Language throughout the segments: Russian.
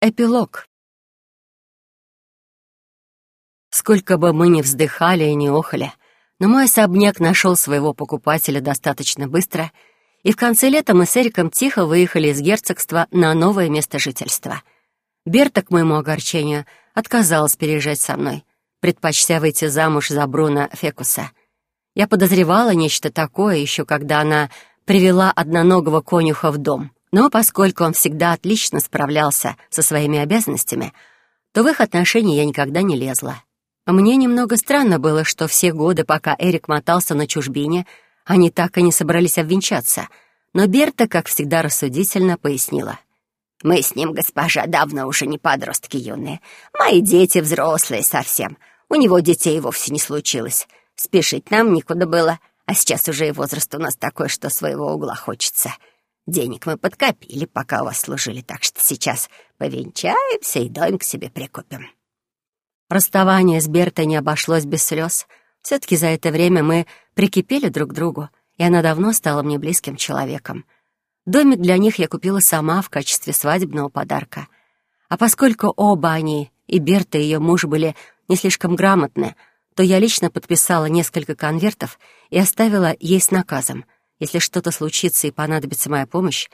Эпилог. Сколько бы мы ни вздыхали и ни охали, но мой особняк нашел своего покупателя достаточно быстро, и в конце лета мы с Эриком тихо выехали из герцогства на новое место жительства. Берта, к моему огорчению, отказалась переезжать со мной, предпочтя выйти замуж за Бруно Фекуса. Я подозревала нечто такое еще, когда она привела одноногого конюха в дом — но поскольку он всегда отлично справлялся со своими обязанностями, то в их отношения я никогда не лезла. Мне немного странно было, что все годы, пока Эрик мотался на чужбине, они так и не собрались обвенчаться, но Берта, как всегда рассудительно, пояснила. «Мы с ним, госпожа, давно уже не подростки юные. Мои дети взрослые совсем. У него детей вовсе не случилось. Спешить нам некуда было, а сейчас уже и возраст у нас такой, что своего угла хочется». Денег мы подкопили, пока у вас служили, так что сейчас повенчаемся и домик себе прикупим». Расставание с Бертой не обошлось без слез. Все-таки за это время мы прикипели друг к другу, и она давно стала мне близким человеком. Домик для них я купила сама в качестве свадебного подарка. А поскольку оба они, и Берта, и ее муж, были не слишком грамотны, то я лично подписала несколько конвертов и оставила ей с наказом — если что-то случится и понадобится моя помощь,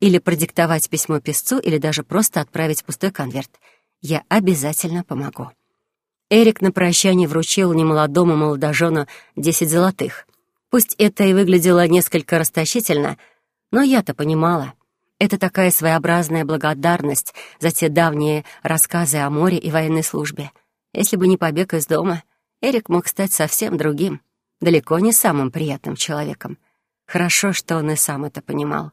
или продиктовать письмо писцу, или даже просто отправить пустой конверт, я обязательно помогу. Эрик на прощание вручил немолодому молодожену десять золотых. Пусть это и выглядело несколько расточительно, но я-то понимала. Это такая своеобразная благодарность за те давние рассказы о море и военной службе. Если бы не побег из дома, Эрик мог стать совсем другим, далеко не самым приятным человеком. Хорошо, что он и сам это понимал.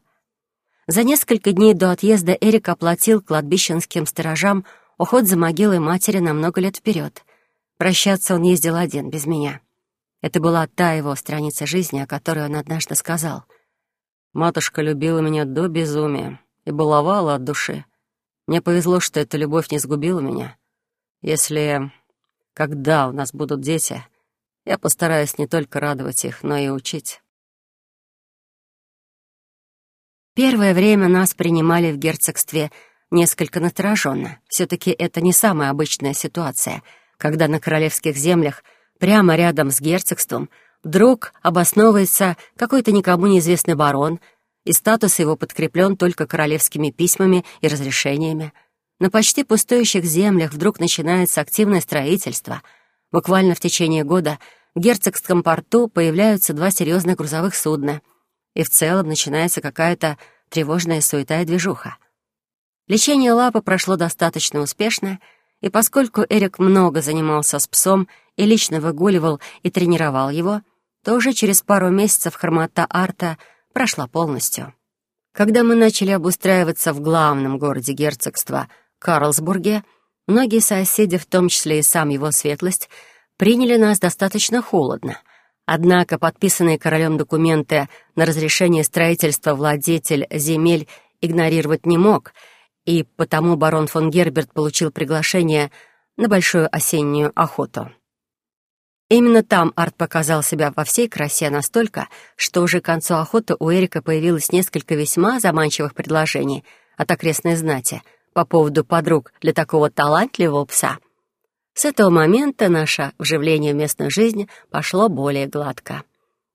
За несколько дней до отъезда Эрик оплатил кладбищенским сторожам уход за могилой матери на много лет вперед. Прощаться он ездил один, без меня. Это была та его страница жизни, о которой он однажды сказал. «Матушка любила меня до безумия и баловала от души. Мне повезло, что эта любовь не сгубила меня. Если... когда у нас будут дети, я постараюсь не только радовать их, но и учить». Первое время нас принимали в герцогстве несколько настороженно. Все-таки это не самая обычная ситуация, когда на королевских землях, прямо рядом с герцогством, вдруг обосновывается какой-то никому неизвестный барон, и статус его подкреплен только королевскими письмами и разрешениями. На почти пустующих землях вдруг начинается активное строительство. Буквально в течение года в герцогском порту появляются два серьезных грузовых судна — и в целом начинается какая-то тревожная суета и движуха. Лечение лапы прошло достаточно успешно, и поскольку Эрик много занимался с псом и лично выгуливал и тренировал его, то уже через пару месяцев хромота Арта прошла полностью. Когда мы начали обустраиваться в главном городе герцогства Карлсбурге, многие соседи, в том числе и сам его светлость, приняли нас достаточно холодно — Однако подписанные королем документы на разрешение строительства владетель земель игнорировать не мог, и потому барон фон Герберт получил приглашение на большую осеннюю охоту. Именно там Арт показал себя во всей красе настолько, что уже к концу охоты у Эрика появилось несколько весьма заманчивых предложений от окрестной знати по поводу подруг для такого талантливого пса — с этого момента наше вживление в местную жизнь пошло более гладко.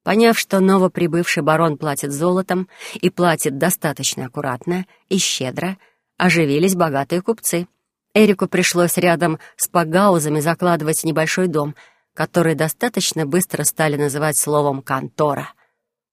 Поняв, что новоприбывший барон платит золотом и платит достаточно аккуратно и щедро, оживились богатые купцы. Эрику пришлось рядом с погаузами закладывать небольшой дом, который достаточно быстро стали называть словом «контора».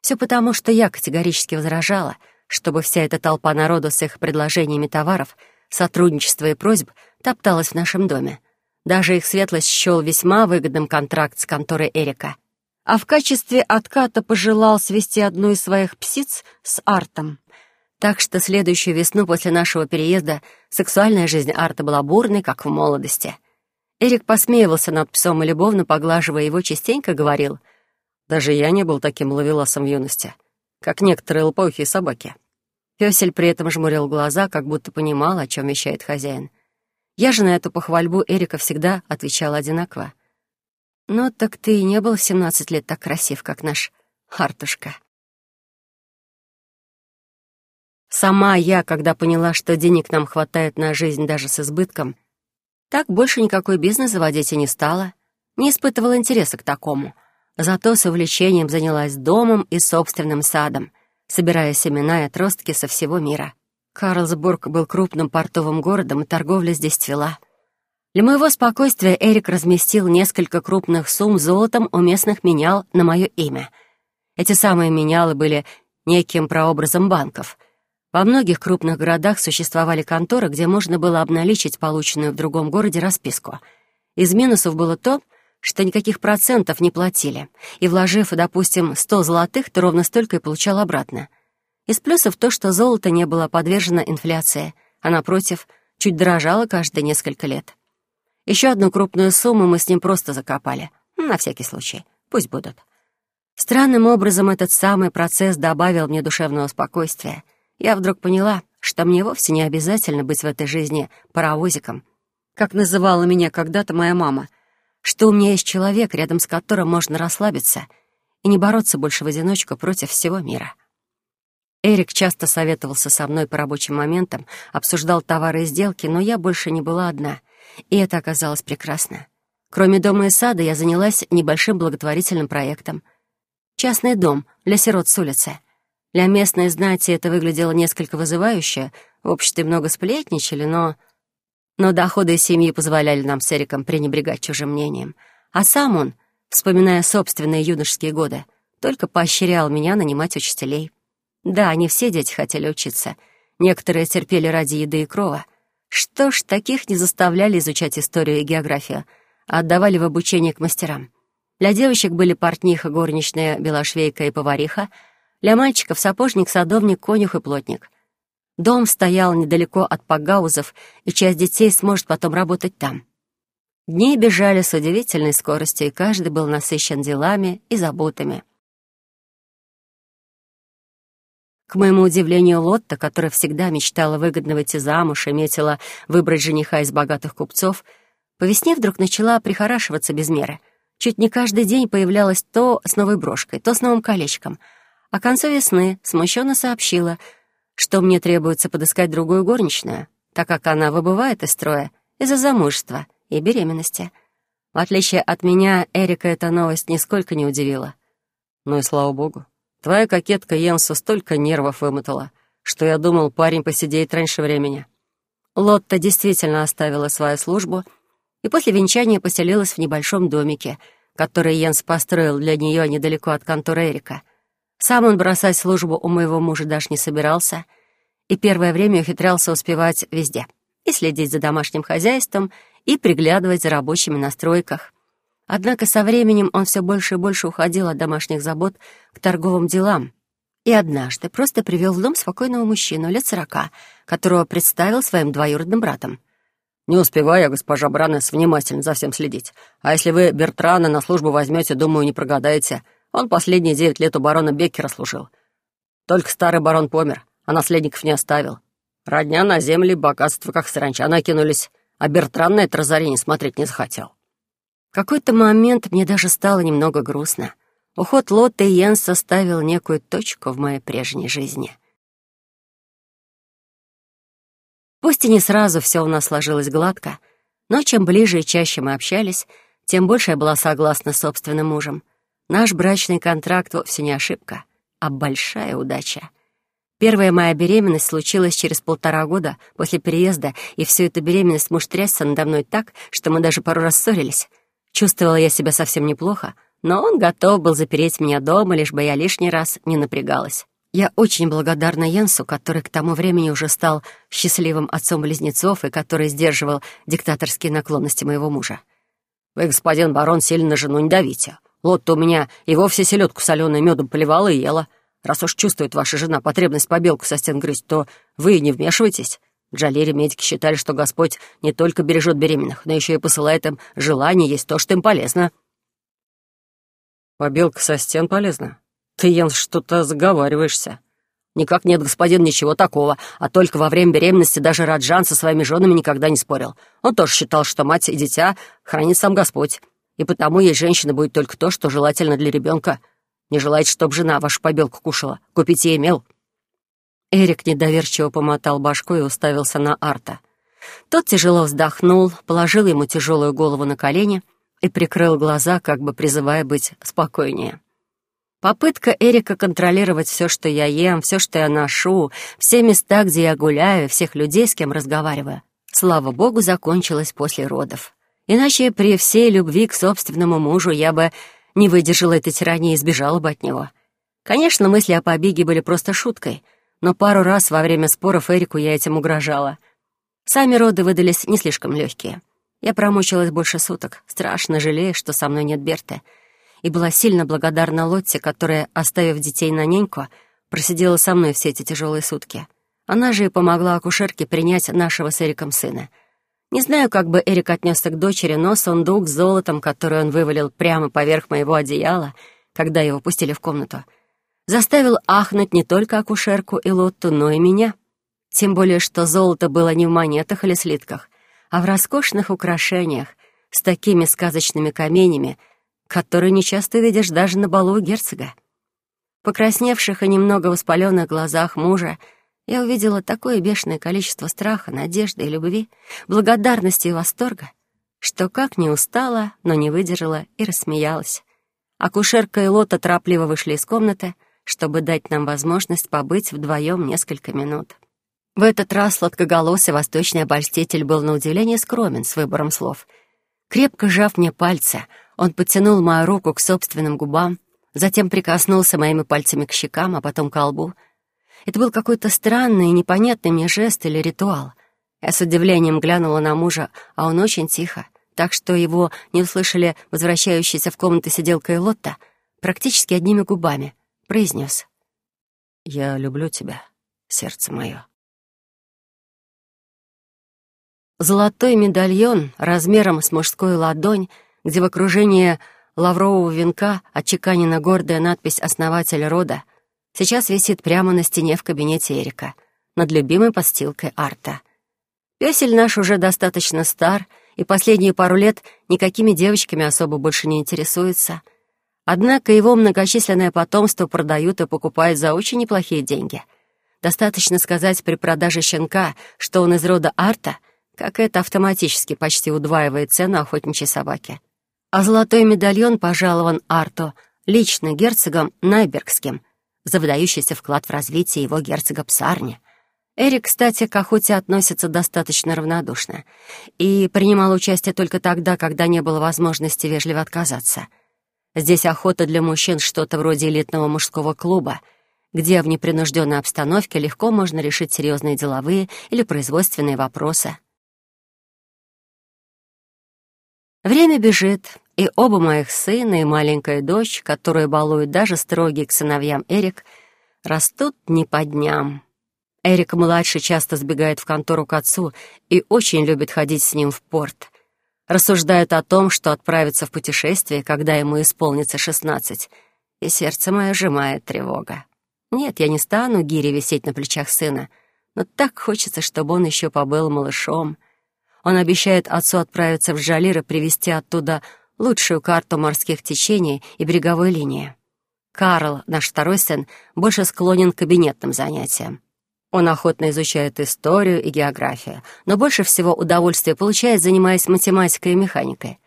Все потому, что я категорически возражала, чтобы вся эта толпа народу с их предложениями товаров, сотрудничества и просьб топталась в нашем доме. Даже их светлость счел весьма выгодным контракт с конторой Эрика. А в качестве отката пожелал свести одну из своих псиц с Артом. Так что следующую весну после нашего переезда сексуальная жизнь Арта была бурной, как в молодости. Эрик посмеивался над псом и, любовно поглаживая его, частенько говорил, «Даже я не был таким ловеласом в юности, как некоторые лопоухие собаки». Фёсель при этом жмурил глаза, как будто понимал, о чем вещает хозяин. Я же на эту похвальбу Эрика всегда отвечала одинаково. «Ну, так ты и не был в семнадцать лет так красив, как наш Хартушка». Сама я, когда поняла, что денег нам хватает на жизнь даже с избытком, так больше никакой бизнес заводить и не стала. Не испытывала интереса к такому. Зато с увлечением занялась домом и собственным садом, собирая семена и отростки со всего мира. Карлсбург был крупным портовым городом, и торговля здесь цвела. Для моего спокойствия Эрик разместил несколько крупных сумм золотом у местных менял на мое имя. Эти самые менялы были неким прообразом банков. Во многих крупных городах существовали конторы, где можно было обналичить полученную в другом городе расписку. Из минусов было то, что никаких процентов не платили, и, вложив, допустим, 100 золотых, ты ровно столько и получал обратно. Из плюсов то, что золото не было подвержено инфляции, а, напротив, чуть дорожало каждые несколько лет. Еще одну крупную сумму мы с ним просто закопали, на всякий случай, пусть будут. Странным образом этот самый процесс добавил мне душевного спокойствия. Я вдруг поняла, что мне вовсе не обязательно быть в этой жизни паровозиком, как называла меня когда-то моя мама — что у меня есть человек, рядом с которым можно расслабиться и не бороться больше в одиночку против всего мира. Эрик часто советовался со мной по рабочим моментам, обсуждал товары и сделки, но я больше не была одна, и это оказалось прекрасно. Кроме дома и сада я занялась небольшим благотворительным проектом. Частный дом для сирот с улицы. Для местной знати это выглядело несколько вызывающе, в обществе много сплетничали, но но доходы семьи позволяли нам с Эриком пренебрегать чужим мнением. А сам он, вспоминая собственные юношеские годы, только поощрял меня нанимать учителей. Да, не все дети хотели учиться. Некоторые терпели ради еды и крова. Что ж, таких не заставляли изучать историю и географию, а отдавали в обучение к мастерам. Для девочек были портниха, горничная, белошвейка и повариха, для мальчиков — сапожник, садовник, конюх и плотник. Дом стоял недалеко от Пагаузов, и часть детей сможет потом работать там. Дни бежали с удивительной скоростью, и каждый был насыщен делами и заботами. К моему удивлению, Лотта, которая всегда мечтала выгодно выйти замуж и метила выбрать жениха из богатых купцов, по весне вдруг начала прихорашиваться без меры. Чуть не каждый день появлялась то с новой брошкой, то с новым колечком. А к концу весны смущенно сообщила — что мне требуется подыскать другую горничную, так как она выбывает из строя из-за замужества и беременности. В отличие от меня, Эрика эта новость нисколько не удивила. Ну и слава богу. Твоя кокетка Йенсу столько нервов вымотала, что я думал, парень посидеет раньше времени. Лотта действительно оставила свою службу и после венчания поселилась в небольшом домике, который Йенс построил для нее недалеко от конторы Эрика — сам он бросать службу у моего мужа даже не собирался, и первое время ухитрялся успевать везде и следить за домашним хозяйством, и приглядывать за рабочими на стройках. Однако со временем он все больше и больше уходил от домашних забот к торговым делам. И однажды просто привел в дом спокойного мужчину лет сорока, которого представил своим двоюродным братом. «Не успеваю я, госпожа Бранес, внимательно за всем следить. А если вы Бертрана на службу возьмете, думаю, не прогадаете. Он последние девять лет у барона Беккера служил. Только старый барон помер, а наследников не оставил. Родня на земли, богатство, как саранча, накинулись, а Бертран на это разорение смотреть не захотел. Какой-то момент мне даже стало немного грустно. Уход Лотта и Йенс составил некую точку в моей прежней жизни. Пусть и не сразу все у нас сложилось гладко, но чем ближе и чаще мы общались, тем больше я была согласна с собственным мужем — Наш брачный контракт вовсе не ошибка, а большая удача. Первая моя беременность случилась через полтора года после переезда, и всю эту беременность муж трясся надо мной так, что мы даже пару раз ссорились. Чувствовала я себя совсем неплохо, но он готов был запереть меня дома, лишь бы я лишний раз не напрягалась. Я очень благодарна Йенсу, который к тому времени уже стал счастливым отцом близнецов и который сдерживал диктаторские наклонности моего мужа. «Вы, господин барон, сильно на жену не давите. Лотта у меня и вовсе селедку соленой медом поливала и ела. Раз уж чувствует ваша жена потребность побелку со стен грызть, то вы не вмешивайтесь. В медики считали, что Господь не только бережет беременных, но еще и посылает им желание есть то, что им полезно. Побелка со стен полезна? Ты, Ян, что-то заговариваешься. Никак нет, господин, ничего такого, а только во время беременности даже Раджан со своими женами никогда не спорил. Он тоже считал, что мать и дитя хранит сам Господь и потому ей женщина будет только то, что желательно для ребенка. Не желаете, чтобы жена вашу побелку кушала? Купить ей мел». Эрик недоверчиво помотал башку и уставился на Арта. Тот тяжело вздохнул, положил ему тяжелую голову на колени и прикрыл глаза, как бы призывая быть спокойнее. Попытка Эрика контролировать все, что я ем, все, что я ношу, все места, где я гуляю, всех людей, с кем разговариваю, слава богу, закончилась после родов. Иначе при всей любви к собственному мужу я бы не выдержала этой тирании и сбежала бы от него. Конечно, мысли о побеге были просто шуткой, но пару раз во время споров Эрику я этим угрожала. Сами роды выдались не слишком легкие. Я промучилась больше суток, страшно жалея, что со мной нет Берты, и была сильно благодарна Лотте, которая, оставив детей на няньку, просидела со мной все эти тяжелые сутки. Она же и помогла акушерке принять нашего с Эриком сына — не знаю, как бы Эрик отнесся к дочери, но сундук с золотом, который он вывалил прямо поверх моего одеяла, когда его пустили в комнату, заставил ахнуть не только акушерку и Лотту, но и меня. Тем более, что золото было не в монетах или слитках, а в роскошных украшениях с такими сказочными каменями, которые нечасто видишь даже на балу герцога. Покрасневших и немного воспаленных глазах мужа — я увидела такое бешеное количество страха, надежды и любви, благодарности и восторга, что как не устала, но не выдержала и рассмеялась. Акушерка и Лота торопливо вышли из комнаты, чтобы дать нам возможность побыть вдвоем несколько минут. В этот раз сладкоголосый восточный обольститель был на удивление скромен с выбором слов. Крепко сжав мне пальцы, он подтянул мою руку к собственным губам, затем прикоснулся моими пальцами к щекам, а потом к лбу — это был какой-то странный и непонятный мне жест или ритуал. Я с удивлением глянула на мужа, а он очень тихо, так что его не услышали возвращающаяся в комнату сиделка и Лотта, практически одними губами, произнес. «Я люблю тебя, сердце мое». Золотой медальон размером с мужскую ладонь, где в окружении лаврового венка отчеканена гордая надпись «Основатель рода», сейчас висит прямо на стене в кабинете Эрика, над любимой подстилкой Арта. Песель наш уже достаточно стар, и последние пару лет никакими девочками особо больше не интересуется. Однако его многочисленное потомство продают и покупают за очень неплохие деньги. Достаточно сказать при продаже щенка, что он из рода Арта, как это автоматически почти удваивает цену охотничьей собаки. А золотой медальон пожалован Арту лично герцогом Найбергским — за выдающийся вклад в развитие его герцога Псарни. Эрик, кстати, к охоте относится достаточно равнодушно и принимал участие только тогда, когда не было возможности вежливо отказаться. Здесь охота для мужчин что-то вроде элитного мужского клуба, где в непринужденной обстановке легко можно решить серьезные деловые или производственные вопросы. Время бежит, и оба моих сына и маленькая дочь, которую балует даже строгий к сыновьям Эрик, растут не по дням. Эрик-младший часто сбегает в контору к отцу и очень любит ходить с ним в порт. Рассуждает о том, что отправится в путешествие, когда ему исполнится шестнадцать, и сердце мое сжимает тревога. Нет, я не стану гири висеть на плечах сына, но так хочется, чтобы он еще побыл малышом. Он обещает отцу отправиться в Жалир и привезти оттуда лучшую карту морских течений и береговой линии. Карл, наш второй сын, больше склонен к кабинетным занятиям. Он охотно изучает историю и географию, но больше всего удовольствие получает, занимаясь математикой и механикой.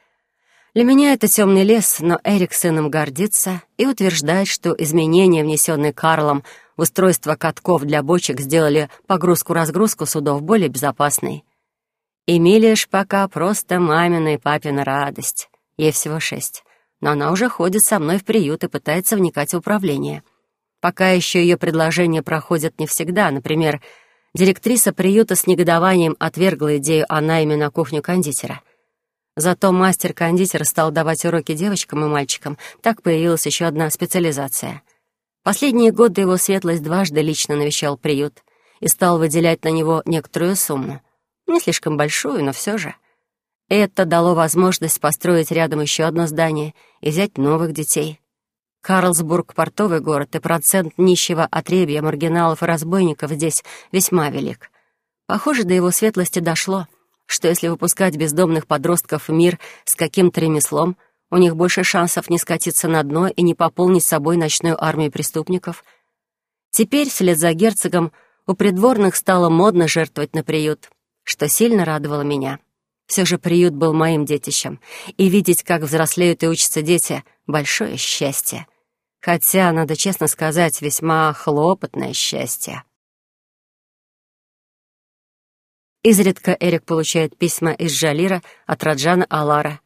Для меня это темный лес, но Эрик сыном гордится и утверждает, что изменения, внесенные Карлом в устройство катков для бочек, сделали погрузку-разгрузку судов более безопасной. Эмилия ж пока просто мамина и папина радость. Ей всего шесть. Но она уже ходит со мной в приют и пытается вникать в управление. Пока еще ее предложения проходят не всегда. Например, директриса приюта с негодованием отвергла идею о найме на кухню кондитера. Зато мастер-кондитер стал давать уроки девочкам и мальчикам. Так появилась еще одна специализация. Последние годы его светлость дважды лично навещал приют и стал выделять на него некоторую сумму. Не слишком большую, но все же — это дало возможность построить рядом еще одно здание и взять новых детей. Карлсбург — портовый город, и процент нищего отребья, маргиналов и разбойников здесь весьма велик. Похоже, до его светлости дошло, что если выпускать бездомных подростков в мир с каким-то ремеслом, у них больше шансов не скатиться на дно и не пополнить собой ночную армию преступников. Теперь, вслед за герцогом, У придворных стало модно жертвовать на приют, что сильно радовало меня. Все же приют был моим детищем, и видеть, как взрослеют и учатся дети — большое счастье. Хотя, надо честно сказать, весьма хлопотное счастье. Изредка Эрик получает письма из Жалира от Раджана Алара.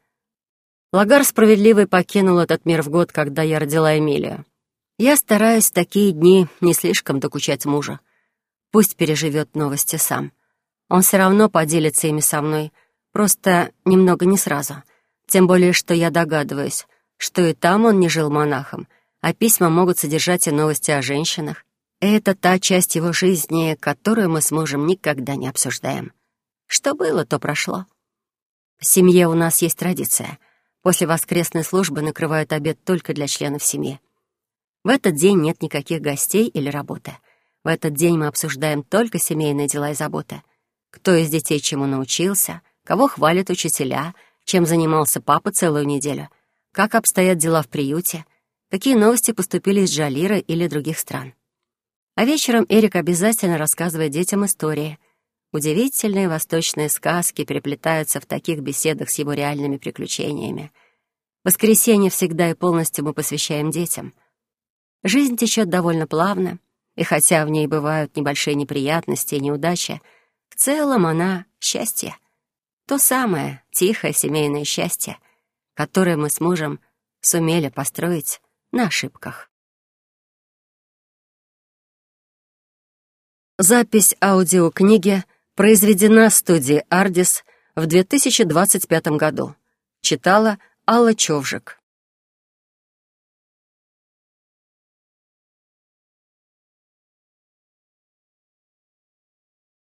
Лагар справедливый покинул этот мир в год, когда я родила Эмилию. Я стараюсь такие дни не слишком докучать мужа. Пусть переживет новости сам. Он все равно поделится ими со мной, просто немного не сразу. Тем более, что я догадываюсь, что и там он не жил монахом, а письма могут содержать и новости о женщинах. Это та часть его жизни, которую мы с мужем никогда не обсуждаем. Что было, то прошло. В семье у нас есть традиция. После воскресной службы накрывают обед только для членов семьи. В этот день нет никаких гостей или работы. В этот день мы обсуждаем только семейные дела и заботы. Кто из детей чему научился, кого хвалят учителя, чем занимался папа целую неделю, как обстоят дела в приюте, какие новости поступили из Джалира или других стран. А вечером Эрик обязательно рассказывает детям истории. Удивительные восточные сказки переплетаются в таких беседах с его реальными приключениями. Воскресенье всегда и полностью мы посвящаем детям. Жизнь течет довольно плавно, и хотя в ней бывают небольшие неприятности и неудачи, в целом она — счастье. То самое тихое семейное счастье, которое мы с мужем сумели построить на ошибках. Запись аудиокниги произведена студией «Ардис» в 2025 году. Читала Алла Човжик.